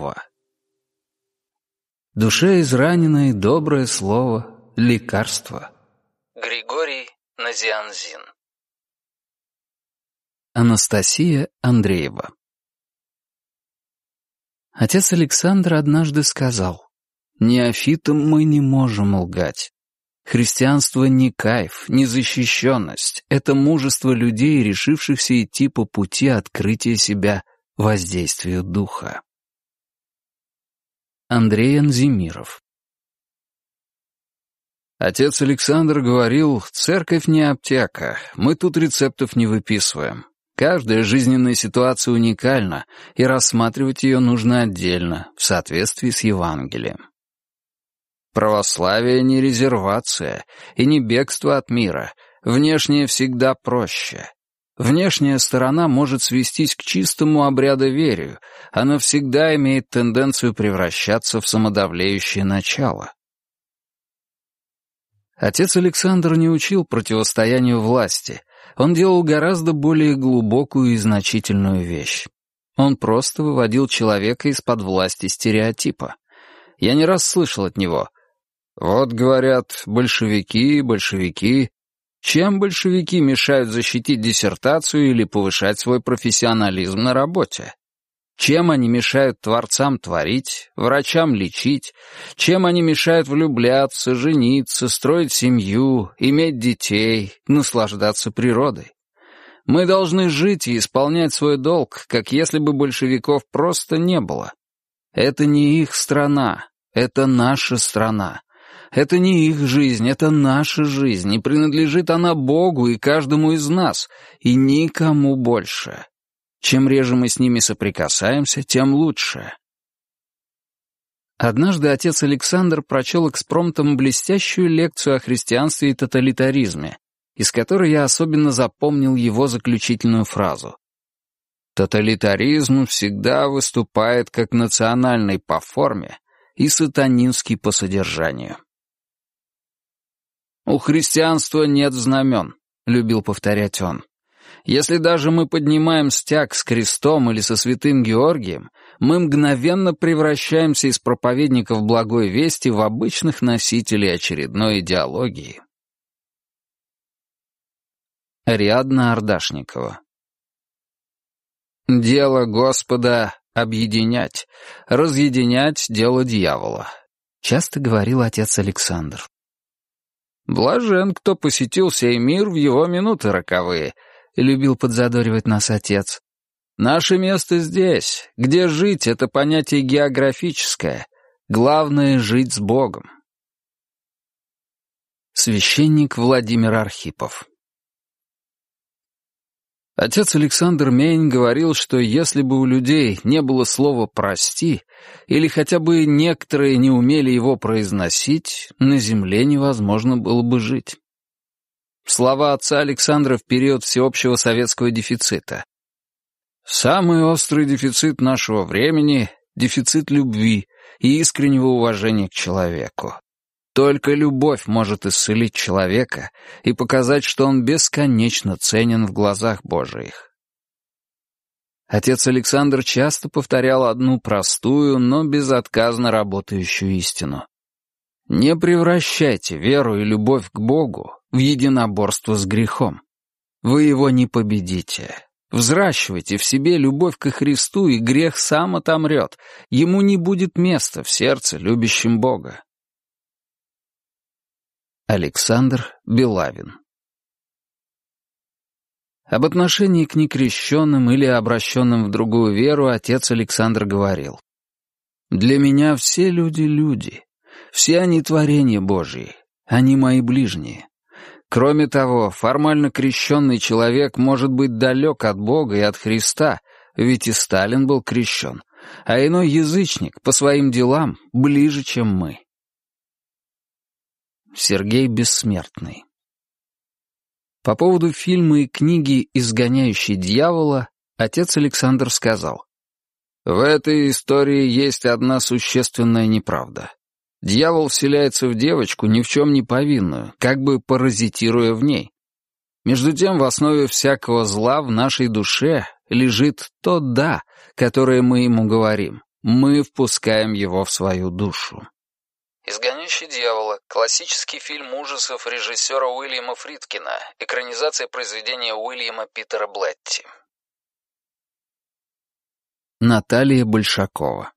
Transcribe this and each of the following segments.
Слово. Душе израненной доброе слово — лекарство. Григорий Назианзин Анастасия Андреева Отец Александр однажды сказал, «Неофитам мы не можем лгать. Христианство не кайф, не защищенность. Это мужество людей, решившихся идти по пути открытия себя воздействию духа. Андрей Анзимиров Отец Александр говорил, церковь не аптека, мы тут рецептов не выписываем. Каждая жизненная ситуация уникальна, и рассматривать ее нужно отдельно, в соответствии с Евангелием. Православие не резервация и не бегство от мира, внешнее всегда проще. Внешняя сторона может свестись к чистому обрядоверию, она всегда имеет тенденцию превращаться в самодавлеющее начало. Отец Александр не учил противостоянию власти, он делал гораздо более глубокую и значительную вещь. Он просто выводил человека из-под власти стереотипа. Я не раз слышал от него — вот, говорят, большевики, большевики. Чем большевики мешают защитить диссертацию или повышать свой профессионализм на работе? Чем они мешают творцам творить, врачам лечить? Чем они мешают влюбляться, жениться, строить семью, иметь детей, наслаждаться природой? Мы должны жить и исполнять свой долг, как если бы большевиков просто не было. Это не их страна, это наша страна. Это не их жизнь, это наша жизнь, и принадлежит она Богу и каждому из нас, и никому больше. Чем реже мы с ними соприкасаемся, тем лучше. Однажды отец Александр прочел экспромтом блестящую лекцию о христианстве и тоталитаризме, из которой я особенно запомнил его заключительную фразу. «Тоталитаризм всегда выступает как национальный по форме и сатанинский по содержанию». «У христианства нет знамен», — любил повторять он. «Если даже мы поднимаем стяг с крестом или со святым Георгием, мы мгновенно превращаемся из проповедников благой вести в обычных носителей очередной идеологии». Ариадна Ардашникова «Дело Господа — объединять, разъединять — дело дьявола», — часто говорил отец Александр. Блажен, кто посетил сей мир в его минуты роковые, — любил подзадоривать нас отец. Наше место здесь, где жить — это понятие географическое. Главное — жить с Богом. Священник Владимир Архипов Отец Александр Мейн говорил, что если бы у людей не было слова «прости», или хотя бы некоторые не умели его произносить, на земле невозможно было бы жить. Слова отца Александра в период всеобщего советского дефицита. «Самый острый дефицит нашего времени — дефицит любви и искреннего уважения к человеку. Только любовь может исцелить человека и показать, что он бесконечно ценен в глазах Божиих. Отец Александр часто повторял одну простую, но безотказно работающую истину. Не превращайте веру и любовь к Богу в единоборство с грехом. Вы его не победите. Взращивайте в себе любовь ко Христу, и грех сам отомрет. Ему не будет места в сердце любящем Бога. Александр Белавин Об отношении к некрещенным или обращенным в другую веру отец Александр говорил. «Для меня все люди — люди, все они творения Божьи, они мои ближние. Кроме того, формально крещенный человек может быть далек от Бога и от Христа, ведь и Сталин был крещен, а иной язычник по своим делам ближе, чем мы». Сергей Бессмертный. По поводу фильма и книги «Изгоняющий дьявола» отец Александр сказал, «В этой истории есть одна существенная неправда. Дьявол вселяется в девочку, ни в чем не повинную, как бы паразитируя в ней. Между тем, в основе всякого зла в нашей душе лежит то «да», которое мы ему говорим. Мы впускаем его в свою душу. «Изгоняющий дьявола» — классический фильм ужасов режиссера Уильяма Фридкина, экранизация произведения Уильяма Питера Блетти. Наталья Большакова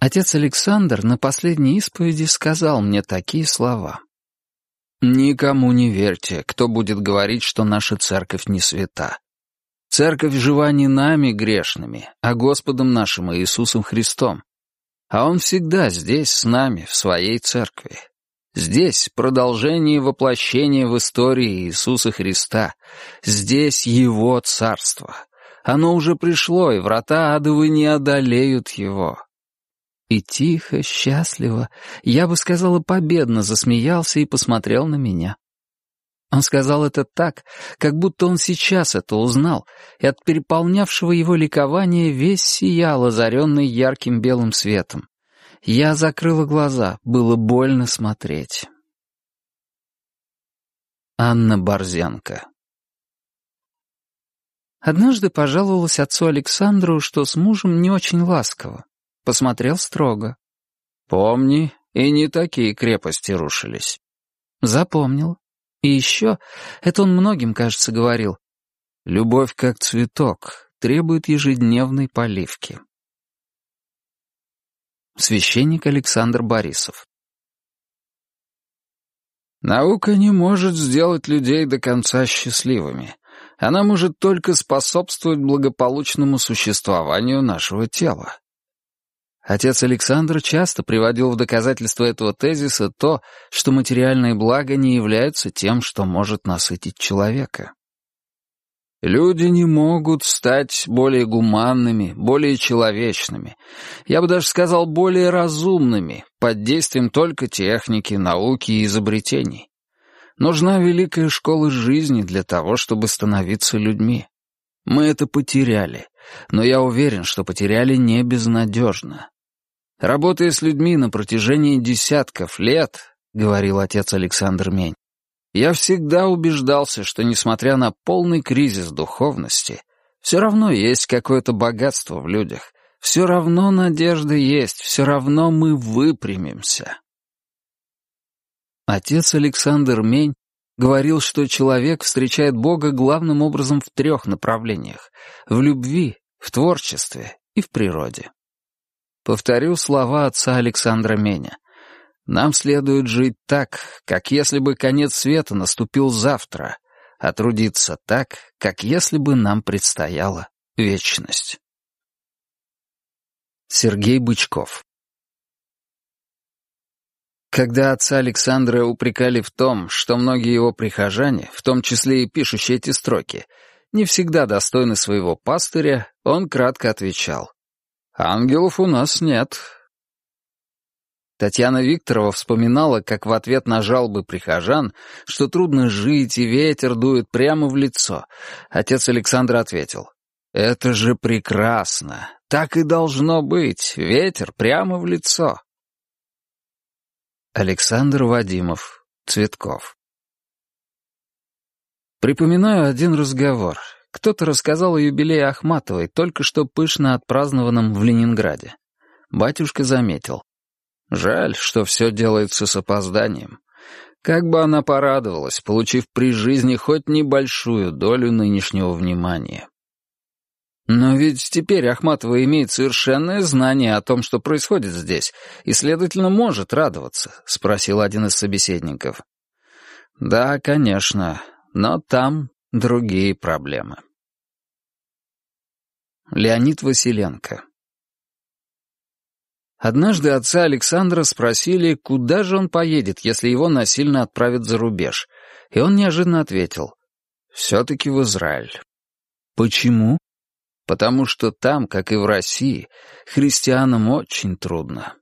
Отец Александр на последней исповеди сказал мне такие слова. «Никому не верьте, кто будет говорить, что наша церковь не свята. Церковь жива не нами грешными, а Господом нашим Иисусом Христом. А Он всегда здесь с нами, в своей церкви. Здесь продолжение и воплощение в истории Иисуса Христа. Здесь Его царство. Оно уже пришло, и врата адовы не одолеют его. И тихо, счастливо, я бы сказала, победно засмеялся и посмотрел на меня. Он сказал это так, как будто он сейчас это узнал, и от переполнявшего его ликования весь сиял, озаренный ярким белым светом. Я закрыла глаза, было больно смотреть. Анна Борзенко Однажды пожаловалась отцу Александру, что с мужем не очень ласково. Посмотрел строго. «Помни, и не такие крепости рушились». Запомнил. И еще, это он многим, кажется, говорил, «Любовь как цветок, требует ежедневной поливки». Священник Александр Борисов Наука не может сделать людей до конца счастливыми. Она может только способствовать благополучному существованию нашего тела. Отец Александр часто приводил в доказательство этого тезиса то, что материальные блага не являются тем, что может насытить человека. Люди не могут стать более гуманными, более человечными, я бы даже сказал, более разумными, под действием только техники, науки и изобретений. Нужна великая школа жизни для того, чтобы становиться людьми. Мы это потеряли, но я уверен, что потеряли не безнадежно. Работая с людьми на протяжении десятков лет, — говорил отец Александр Мень, я всегда убеждался, что, несмотря на полный кризис духовности, все равно есть какое-то богатство в людях, все равно надежда есть, все равно мы выпрямимся. Отец Александр Мень говорил, что человек встречает Бога главным образом в трех направлениях — в любви, в творчестве и в природе. Повторю слова отца Александра Меня. Нам следует жить так, как если бы конец света наступил завтра, а трудиться так, как если бы нам предстояла вечность. Сергей Бычков Когда отца Александра упрекали в том, что многие его прихожане, в том числе и пишущие эти строки, не всегда достойны своего пастыря, он кратко отвечал. Ангелов у нас нет. Татьяна Викторова вспоминала, как в ответ на жалобы прихожан, что трудно жить и ветер дует прямо в лицо. Отец Александр ответил, «Это же прекрасно! Так и должно быть! Ветер прямо в лицо!» Александр Вадимов, Цветков Припоминаю один разговор. Кто-то рассказал о юбилее Ахматовой, только что пышно отпразднованном в Ленинграде. Батюшка заметил. Жаль, что все делается с опозданием. Как бы она порадовалась, получив при жизни хоть небольшую долю нынешнего внимания. Но ведь теперь Ахматова имеет совершенное знание о том, что происходит здесь, и, следовательно, может радоваться, — спросил один из собеседников. Да, конечно, но там другие проблемы. Леонид Василенко Однажды отца Александра спросили, куда же он поедет, если его насильно отправят за рубеж, и он неожиданно ответил, «Все-таки в Израиль». Почему? Потому что там, как и в России, христианам очень трудно.